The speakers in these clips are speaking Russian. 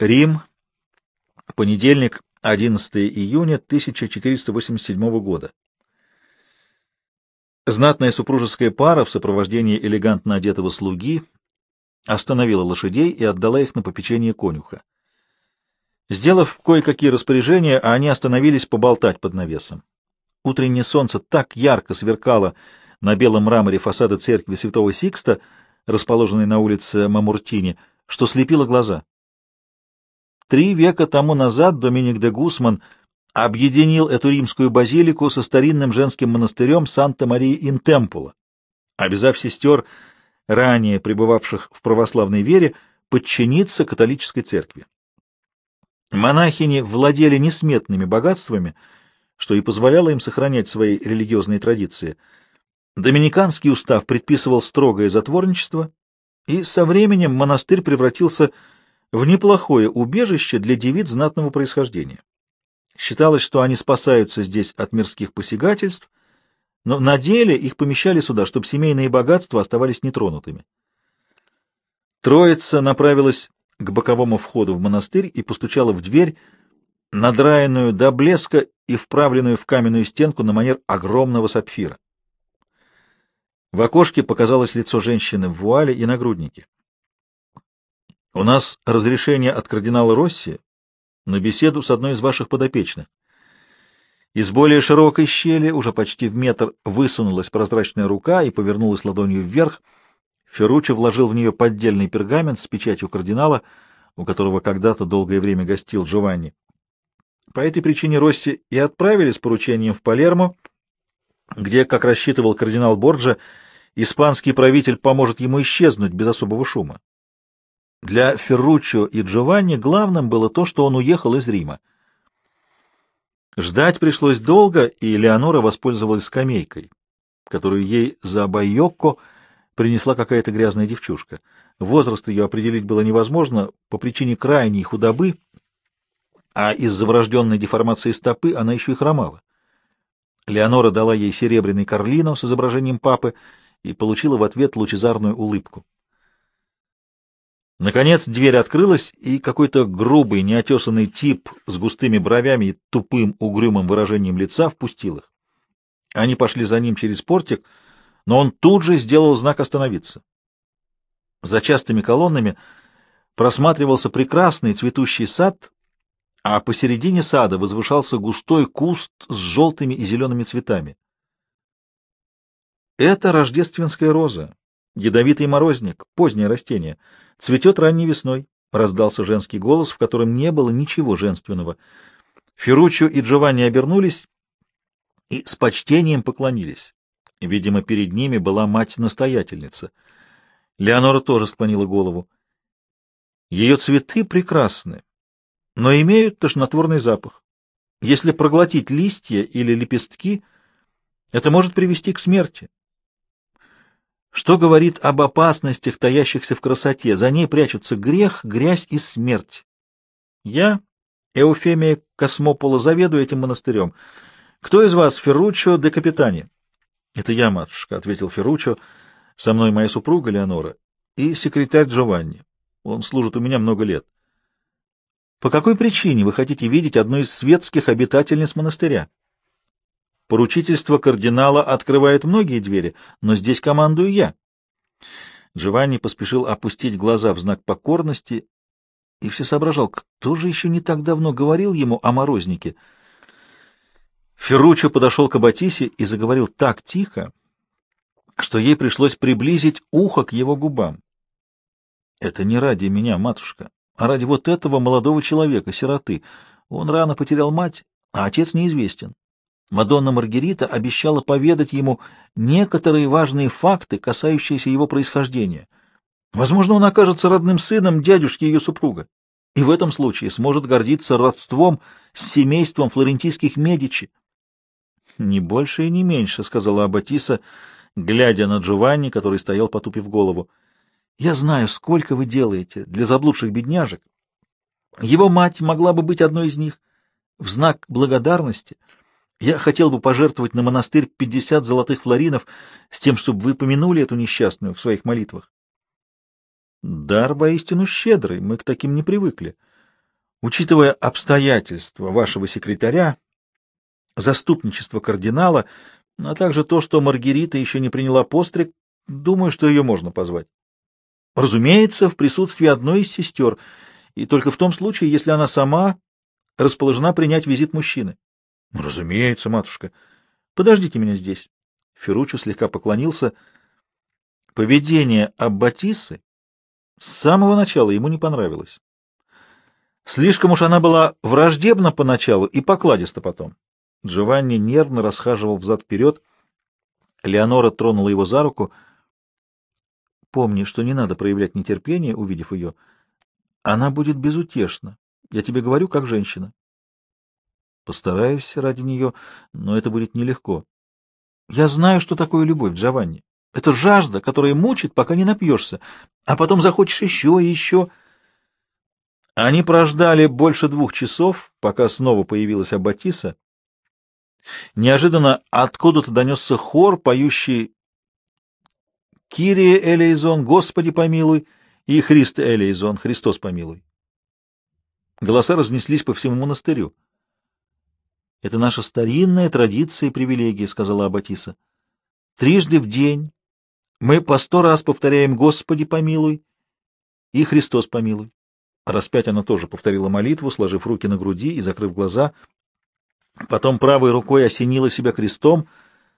Рим. Понедельник, 11 июня 1487 года. Знатная супружеская пара в сопровождении элегантно одетого слуги остановила лошадей и отдала их на попечение конюха. Сделав кое-какие распоряжения, они остановились поболтать под навесом. Утреннее солнце так ярко сверкало на белом мраморе фасада церкви святого Сикста, расположенной на улице Мамуртини, что слепило глаза. Три века тому назад Доминик де Гусман объединил эту римскую базилику со старинным женским монастырем Санта-Марии-ин-Темпула, обязав сестер, ранее пребывавших в православной вере, подчиниться католической церкви. Монахини владели несметными богатствами, что и позволяло им сохранять свои религиозные традиции. Доминиканский устав предписывал строгое затворничество, и со временем монастырь превратился в в неплохое убежище для девиц знатного происхождения. Считалось, что они спасаются здесь от мирских посягательств, но на деле их помещали сюда, чтобы семейные богатства оставались нетронутыми. Троица направилась к боковому входу в монастырь и постучала в дверь, надраенную до блеска и вправленную в каменную стенку на манер огромного сапфира. В окошке показалось лицо женщины в вуале и нагруднике. У нас разрешение от кардинала Росси на беседу с одной из ваших подопечных. Из более широкой щели, уже почти в метр, высунулась прозрачная рука и повернулась ладонью вверх. Ферруччо вложил в нее поддельный пергамент с печатью кардинала, у которого когда-то долгое время гостил Джованни. По этой причине Росси и отправили с поручением в Палермо, где, как рассчитывал кардинал Борджа, испанский правитель поможет ему исчезнуть без особого шума. Для Ферруччо и Джованни главным было то, что он уехал из Рима. Ждать пришлось долго, и Леонора воспользовалась скамейкой, которую ей за байокко принесла какая-то грязная девчушка. Возраст ее определить было невозможно по причине крайней худобы, а из-за врожденной деформации стопы она еще и хромала. Леонора дала ей серебряный карлино с изображением папы и получила в ответ лучезарную улыбку. Наконец дверь открылась, и какой-то грубый, неотесанный тип с густыми бровями и тупым, угрюмым выражением лица впустил их. Они пошли за ним через портик, но он тут же сделал знак «Остановиться». За частыми колоннами просматривался прекрасный цветущий сад, а посередине сада возвышался густой куст с желтыми и зелеными цветами. Это рождественская роза, Ядовитый морозник, позднее растение, цветет ранней весной. Раздался женский голос, в котором не было ничего женственного. Ферруччо и Джованни обернулись и с почтением поклонились. Видимо, перед ними была мать-настоятельница. Леонора тоже склонила голову. Ее цветы прекрасны, но имеют тошнотворный запах. Если проглотить листья или лепестки, это может привести к смерти что говорит об опасностях, таящихся в красоте. За ней прячутся грех, грязь и смерть. Я, Эуфемия Космопола, заведую этим монастырем. Кто из вас Ферруччо де Капитани? — Это я, матушка, — ответил Ферруччо. — Со мной моя супруга Леонора и секретарь Джованни. Он служит у меня много лет. — По какой причине вы хотите видеть одну из светских обитательниц монастыря? Поручительство кардинала открывает многие двери, но здесь командую я. Джованни поспешил опустить глаза в знак покорности и все соображал, кто же еще не так давно говорил ему о морознике. Ферруччо подошел к Аббатисе и заговорил так тихо, что ей пришлось приблизить ухо к его губам. — Это не ради меня, матушка, а ради вот этого молодого человека, сироты. Он рано потерял мать, а отец неизвестен. Мадонна Маргарита обещала поведать ему некоторые важные факты, касающиеся его происхождения. Возможно, он окажется родным сыном дядюшки ее супруга, и в этом случае сможет гордиться родством с семейством флорентийских Медичи. — Не больше и не меньше, — сказала Аббатиса, глядя на Джованни, который стоял, потупив голову. — Я знаю, сколько вы делаете для заблудших бедняжек. Его мать могла бы быть одной из них. В знак благодарности — я хотел бы пожертвовать на монастырь пятьдесят золотых флоринов с тем, чтобы вы помянули эту несчастную в своих молитвах. Дар воистину щедрый, мы к таким не привыкли. Учитывая обстоятельства вашего секретаря, заступничество кардинала, а также то, что Маргарита еще не приняла постриг, думаю, что ее можно позвать. Разумеется, в присутствии одной из сестер, и только в том случае, если она сама расположена принять визит мужчины. — Разумеется, матушка. Подождите меня здесь. Ферруччо слегка поклонился. Поведение Аббатисы с самого начала ему не понравилось. Слишком уж она была враждебна поначалу и покладиста потом. Джованни нервно расхаживал взад-вперед. Леонора тронула его за руку. Помни, что не надо проявлять нетерпение, увидев ее. Она будет безутешна. Я тебе говорю, как женщина. Постараюсь ради нее, но это будет нелегко. Я знаю, что такое любовь, Джованни. Это жажда, которая мучит, пока не напьешься, а потом захочешь еще и еще. Они прождали больше двух часов, пока снова появилась Аббатиса. Неожиданно откуда-то донесся хор, поющий «Кирия Элейзон, Господи помилуй!» и «Христ Элейзон, Христос помилуй!» Голоса разнеслись по всему монастырю. «Это наша старинная традиция и привилегия», — сказала Аббатиса. «Трижды в день мы по сто раз повторяем «Господи помилуй» и «Христос помилуй». Распять она тоже повторила молитву, сложив руки на груди и закрыв глаза. Потом правой рукой осенила себя крестом,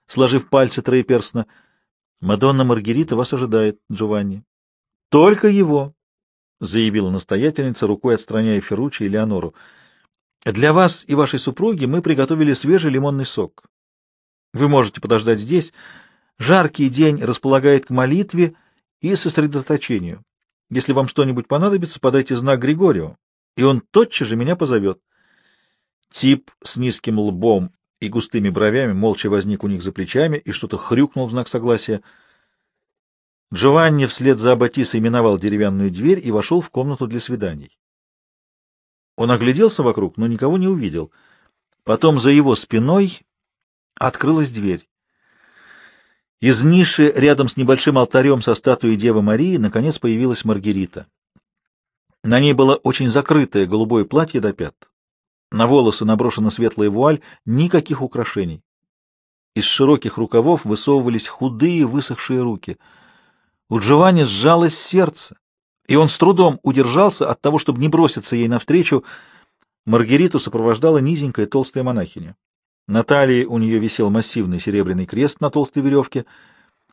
сложив пальцы троеперстно. «Мадонна Маргарита вас ожидает, Джованни». «Только его», — заявила настоятельница, рукой отстраняя Ферруччи и Леонору. «Для вас и вашей супруги мы приготовили свежий лимонный сок. Вы можете подождать здесь». Жаркий день располагает к молитве и сосредоточению. Если вам что-нибудь понадобится, подайте знак Григорию, и он тотчас же меня позовет. Тип с низким лбом и густыми бровями молча возник у них за плечами и что-то хрюкнул в знак согласия. Джованни вслед за Аббатисой миновал деревянную дверь и вошел в комнату для свиданий. Он огляделся вокруг, но никого не увидел. Потом за его спиной открылась дверь. Из ниши рядом с небольшим алтарем со статуей Девы Марии наконец появилась Маргарита. На ней было очень закрытое голубое платье до пят. На волосы наброшена светлая вуаль, никаких украшений. Из широких рукавов высовывались худые высохшие руки. У Джованни сжалось сердце, и он с трудом удержался от того, чтобы не броситься ей навстречу. Маргариту сопровождала низенькая толстая монахиня. На талии у нее висел массивный серебряный крест на толстой веревке.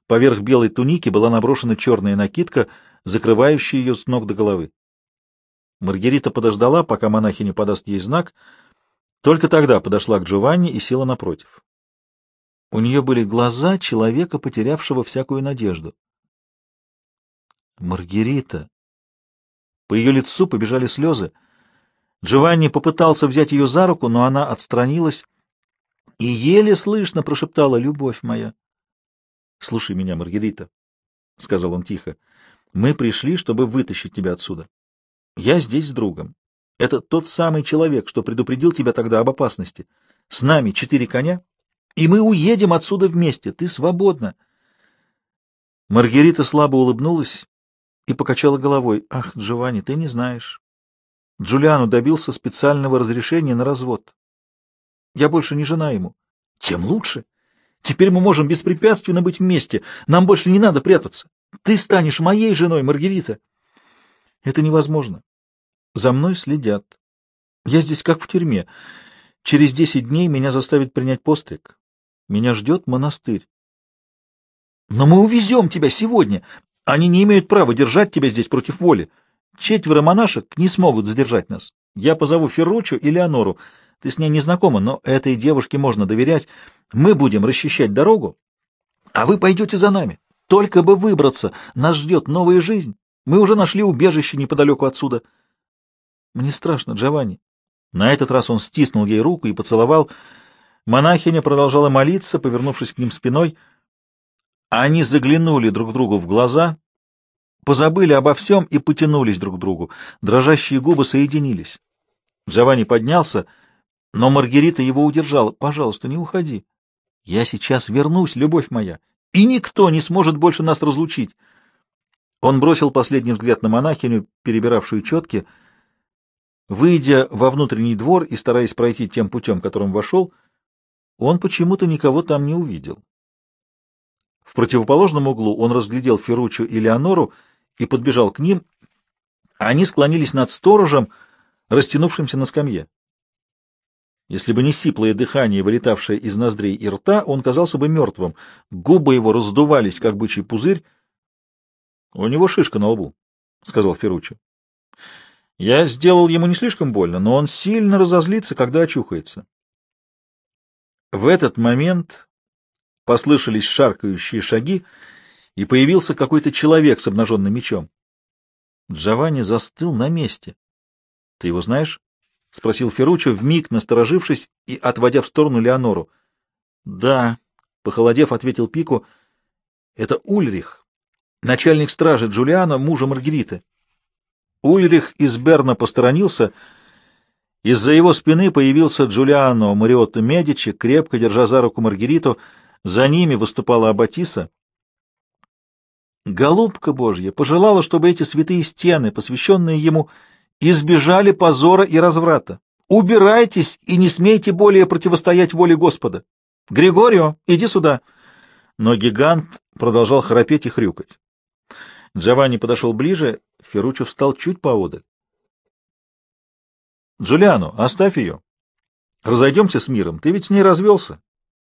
Поверх белой туники была наброшена черная накидка, закрывающая ее с ног до головы. Маргарита подождала, пока монахиня подаст ей знак, только тогда подошла к Джованни и села напротив. У нее были глаза человека, потерявшего всякую надежду. Маргарита! По ее лицу побежали слезы. Джованни попытался взять ее за руку, но она отстранилась и еле слышно прошептала «Любовь моя». «Слушай меня, Маргарита», — сказал он тихо, — «мы пришли, чтобы вытащить тебя отсюда. Я здесь с другом. Это тот самый человек, что предупредил тебя тогда об опасности. С нами четыре коня, и мы уедем отсюда вместе. Ты свободна». Маргарита слабо улыбнулась и покачала головой. «Ах, Джованни, ты не знаешь. Джулиану добился специального разрешения на развод. Я больше не жена ему. Тем лучше. Теперь мы можем беспрепятственно быть вместе. Нам больше не надо прятаться. Ты станешь моей женой, Маргарита. Это невозможно. За мной следят. Я здесь как в тюрьме. Через десять дней меня заставят принять постриг. Меня ждет монастырь. Но мы увезем тебя сегодня. Они не имеют права держать тебя здесь против воли. Четверо монашек не смогут задержать нас. Я позову Ферруччо и Леонору. Ты с ней не знакома, но этой девушке можно доверять. Мы будем расчищать дорогу, а вы пойдете за нами. Только бы выбраться, нас ждет новая жизнь. Мы уже нашли убежище неподалеку отсюда. Мне страшно, Джованни. На этот раз он стиснул ей руку и поцеловал. Монахиня продолжала молиться, повернувшись к ним спиной. Они заглянули друг другу в глаза, позабыли обо всем и потянулись друг к другу. Дрожащие губы соединились. Джованни поднялся — но Маргарита его удержала. «Пожалуйста, не уходи. Я сейчас вернусь, любовь моя, и никто не сможет больше нас разлучить». Он бросил последний взгляд на монахиню, перебиравшую четки. Выйдя во внутренний двор и стараясь пройти тем путем, которым вошел, он почему-то никого там не увидел. В противоположном углу он разглядел Ферручу и Леонору и подбежал к ним. Они склонились над сторожем, растянувшимся на скамье. Если бы не сиплое дыхание, вылетавшее из ноздрей и рта, он казался бы мертвым. Губы его раздувались, как бычий пузырь. — У него шишка на лбу, — сказал Ферруччо. — Я сделал ему не слишком больно, но он сильно разозлится, когда очухается. В этот момент послышались шаркающие шаги, и появился какой-то человек с обнаженным мечом. Джованни застыл на месте. — Ты его знаешь? — спросил Ферруччо, вмиг насторожившись и отводя в сторону Леонору. — Да, — похолодев, ответил Пику. — Это Ульрих, начальник стражи Джулиана, мужа Маргариты. Ульрих из Берна посторонился. Из-за его спины появился Джулиано Мариотто Медичи, крепко держа за руку Маргариту. За ними выступала Аббатиса. Голубка Божья пожелала, чтобы эти святые стены, посвященные ему, избежали позора и разврата. Убирайтесь и не смейте более противостоять воле Господа. Григорио, иди сюда. Но гигант продолжал храпеть и хрюкать. Джованни подошел ближе, Ферруччо встал чуть поодаль. Джулиано, оставь ее. Разойдемся с миром, ты ведь с ней развелся,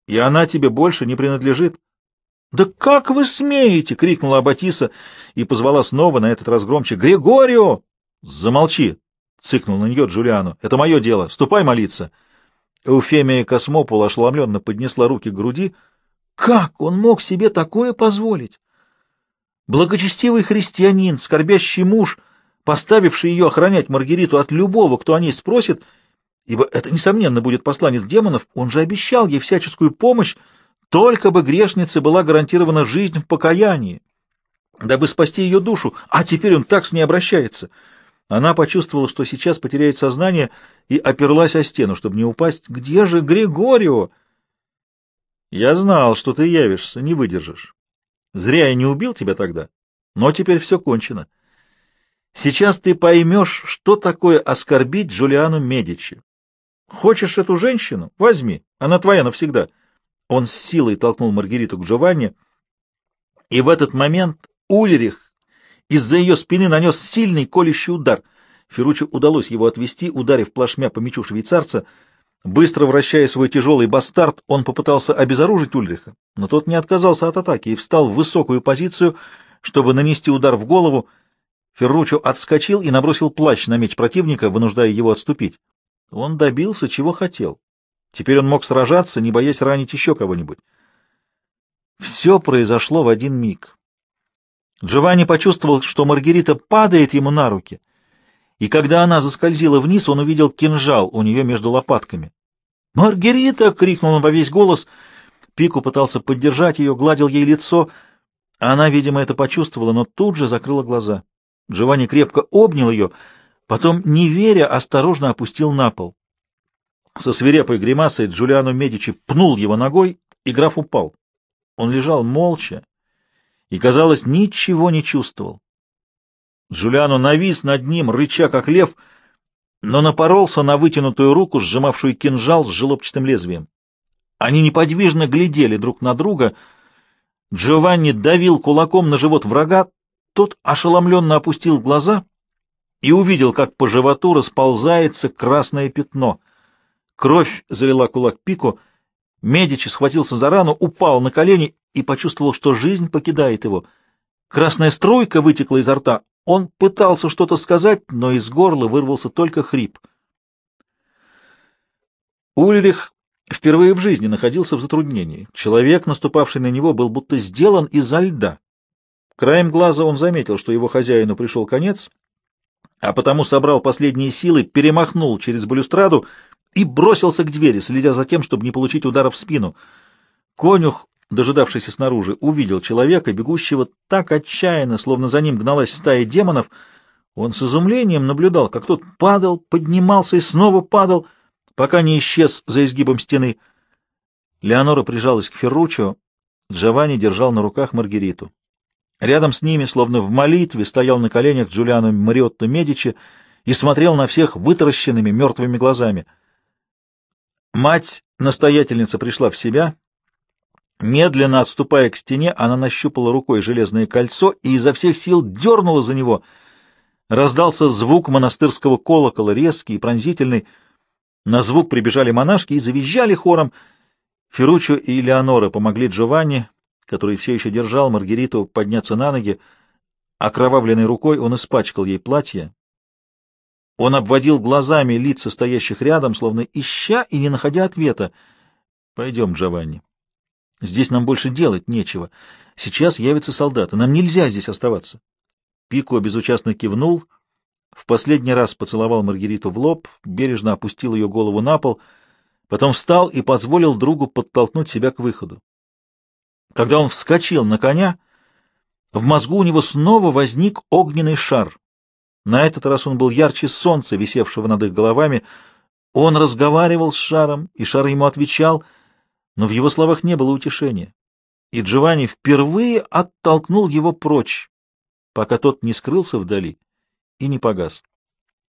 и она тебе больше не принадлежит. — Да как вы смеете! — крикнула Аббатиса и позвала снова, на этот раз громче. — Григорио! Замолчи! — цыкнул на нее Джулиану. — Это мое дело. Ступай молиться. Эуфемия Космопол ошеломленно поднесла руки к груди. Как он мог себе такое позволить? Благочестивый христианин, скорбящий муж, поставивший ее охранять Маргариту от любого, кто о ней спросит, ибо это, несомненно, будет посланец демонов, он же обещал ей всяческую помощь, только бы грешнице была гарантирована жизнь в покаянии, дабы спасти ее душу, а теперь он так с ней обращается — она почувствовала, что сейчас потеряет сознание, и оперлась о стену, чтобы не упасть. «Где же Григорио?» «Я знал, что ты явишься, не выдержишь. Зря я не убил тебя тогда, но теперь все кончено. Сейчас ты поймешь, что такое оскорбить Джулиану Медичи. Хочешь эту женщину? Возьми, она твоя навсегда». Он с силой толкнул Маргариту к Джованни, и в этот момент Ульрих из-за ее спины нанес сильный колющий удар. Ферруччо удалось его отвести, ударив плашмя по мечу швейцарца. Быстро вращая свой тяжелый бастард, он попытался обезоружить Ульриха, но тот не отказался от атаки и встал в высокую позицию, чтобы нанести удар в голову. Ферруччо отскочил и набросил плащ на меч противника, вынуждая его отступить. Он добился, чего хотел. Теперь он мог сражаться, не боясь ранить еще кого-нибудь. Все произошло в один миг. Джованни почувствовал, что Маргарита падает ему на руки, и когда она заскользила вниз, он увидел кинжал у нее между лопатками. «Маргарита!» — крикнул он во весь голос. Пику пытался поддержать ее, гладил ей лицо. Она, видимо, это почувствовала, но тут же закрыла глаза. Джованни крепко обнял ее, потом, не веря, осторожно опустил на пол. Со свирепой гримасой Джулиано Медичи пнул его ногой, и граф упал. Он лежал молча, и, казалось, ничего не чувствовал. Джулиано навис над ним, рыча как лев, но напоролся на вытянутую руку, сжимавшую кинжал с желобчатым лезвием. Они неподвижно глядели друг на друга. Джованни давил кулаком на живот врага, тот ошеломленно опустил глаза и увидел, как по животу расползается красное пятно. Кровь залила кулак Пико, Медичи схватился за рану, упал на колени и почувствовал, что жизнь покидает его. Красная струйка вытекла изо рта. Он пытался что-то сказать, но из горла вырвался только хрип. Ульрих впервые в жизни находился в затруднении. Человек, наступавший на него, был будто сделан изо льда. Краем глаза он заметил, что его хозяину пришел конец, а потому собрал последние силы, перемахнул через балюстраду и бросился к двери, следя за тем, чтобы не получить удара в спину. Конюх дожидавшийся снаружи, увидел человека, бегущего так отчаянно, словно за ним гналась стая демонов. Он с изумлением наблюдал, как тот падал, поднимался и снова падал, пока не исчез за изгибом стены. Леонора прижалась к Ферруччо, Джованни держал на руках Маргариту. Рядом с ними, словно в молитве, стоял на коленях Джулиано Мариотто Медичи и смотрел на всех вытаращенными мертвыми глазами. Мать-настоятельница пришла в себя. Медленно отступая к стене, она нащупала рукой железное кольцо и изо всех сил дернула за него. Раздался звук монастырского колокола, резкий и пронзительный. На звук прибежали монашки и завизжали хором. Ферруччо и Леонора помогли Джованни, который все еще держал Маргариту, подняться на ноги. Окровавленной рукой он испачкал ей платье. Он обводил глазами лица стоящих рядом, словно ища и не находя ответа. — Пойдем, Джованни. Здесь нам больше делать нечего. Сейчас явятся солдаты. Нам нельзя здесь оставаться. Пико безучастно кивнул, в последний раз поцеловал Маргариту в лоб, бережно опустил ее голову на пол, потом встал и позволил другу подтолкнуть себя к выходу. Когда он вскочил на коня, в мозгу у него снова возник огненный шар. На этот раз он был ярче солнца, висевшего над их головами. Он разговаривал с шаром, и шар ему отвечал, но в его словах не было утешения. И Джованни впервые оттолкнул его прочь, пока тот не скрылся вдали и не погас.